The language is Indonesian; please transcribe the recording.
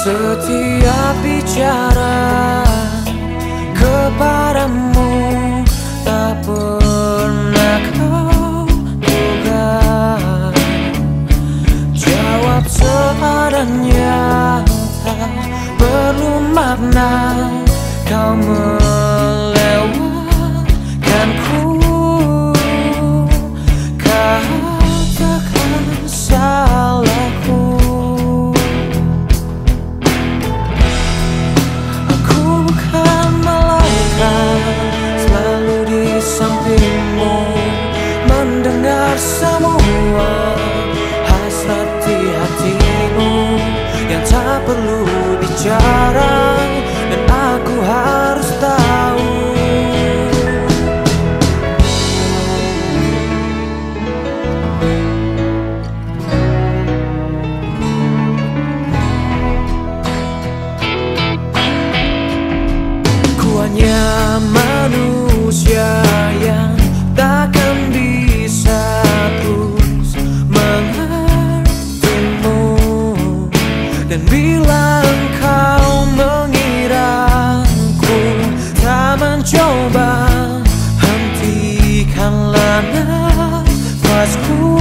Setiap bicara kepadamu tak pernah kau duga Jawab seadanya tak perlu makna kau men jarang dan aku harus fool